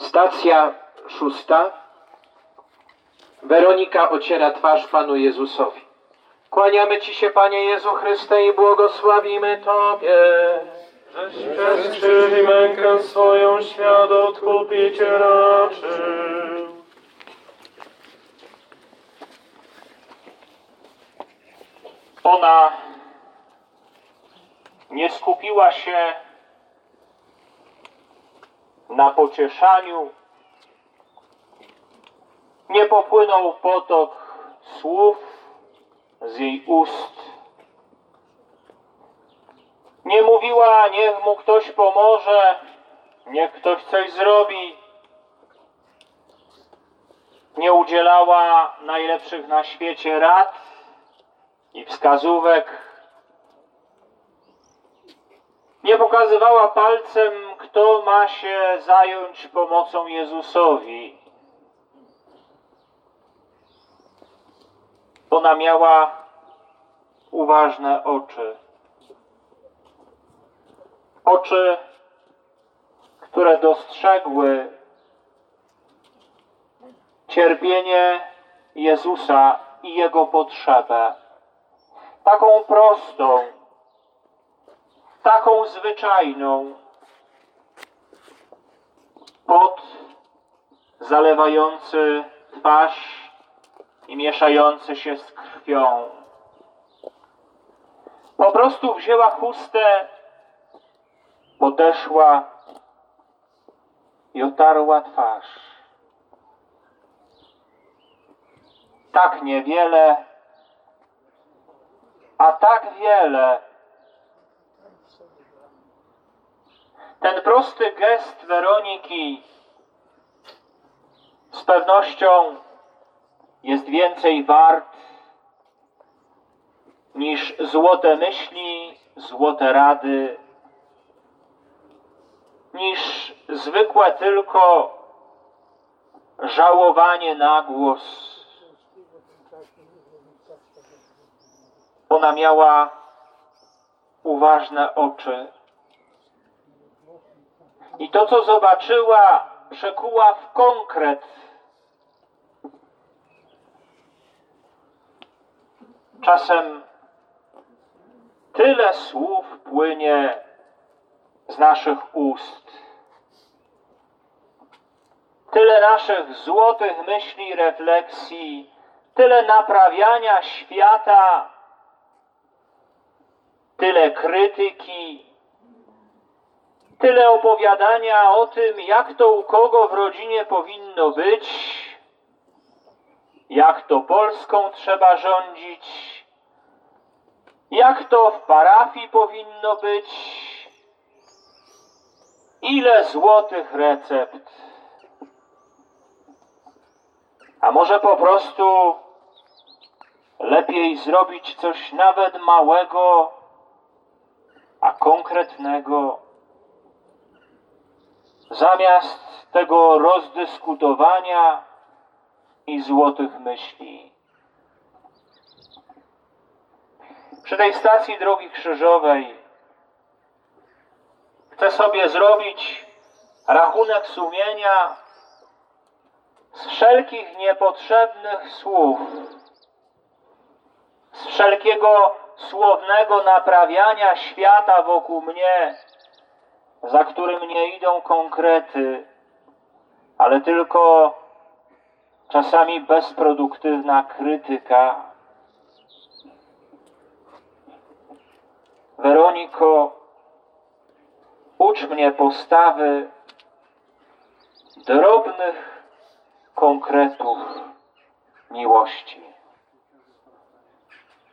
Stacja szósta. Weronika ociera twarz Panu Jezusowi. Kłaniamy Ci się, Panie Jezu Chryste, i błogosławimy Tobie. Żeś przez krzyż i mękę swoją świat odkupić raczył. Ona nie skupiła się na pocieszaniu, nie popłynął potok słów z jej ust. Nie mówiła, niech mu ktoś pomoże, niech ktoś coś zrobi. Nie udzielała najlepszych na świecie rad i wskazówek. Nie pokazywała palcem, kto ma się zająć pomocą Jezusowi. Ona miała uważne oczy. Oczy, które dostrzegły cierpienie Jezusa i Jego potrzebę. Taką prostą, taką zwyczajną, pot zalewający twarz i mieszający się z krwią. Po prostu wzięła chustę, podeszła i otarła twarz. Tak niewiele, a tak wiele. Ten prosty gest Weroniki z pewnością jest więcej wart niż złote myśli, złote rady, niż zwykłe tylko żałowanie na głos. Ona miała uważne oczy. I to, co zobaczyła, przekuła w konkret. Czasem tyle słów płynie z naszych ust. Tyle naszych złotych myśli, refleksji, tyle naprawiania świata, tyle krytyki, tyle opowiadania o tym, jak to u kogo w rodzinie powinno być, jak to Polską trzeba rządzić, jak to w parafii powinno być, ile złotych recept. A może po prostu lepiej zrobić coś nawet małego, a konkretnego, zamiast tego rozdyskutowania i złotych myśli. Przy tej stacji drogi krzyżowej chcę sobie zrobić rachunek sumienia z wszelkich niepotrzebnych słów, z wszelkiego słownego naprawiania świata wokół mnie, za którym nie idą konkrety, ale tylko czasami bezproduktywna krytyka. Weroniko, ucz mnie postawy drobnych konkretów miłości.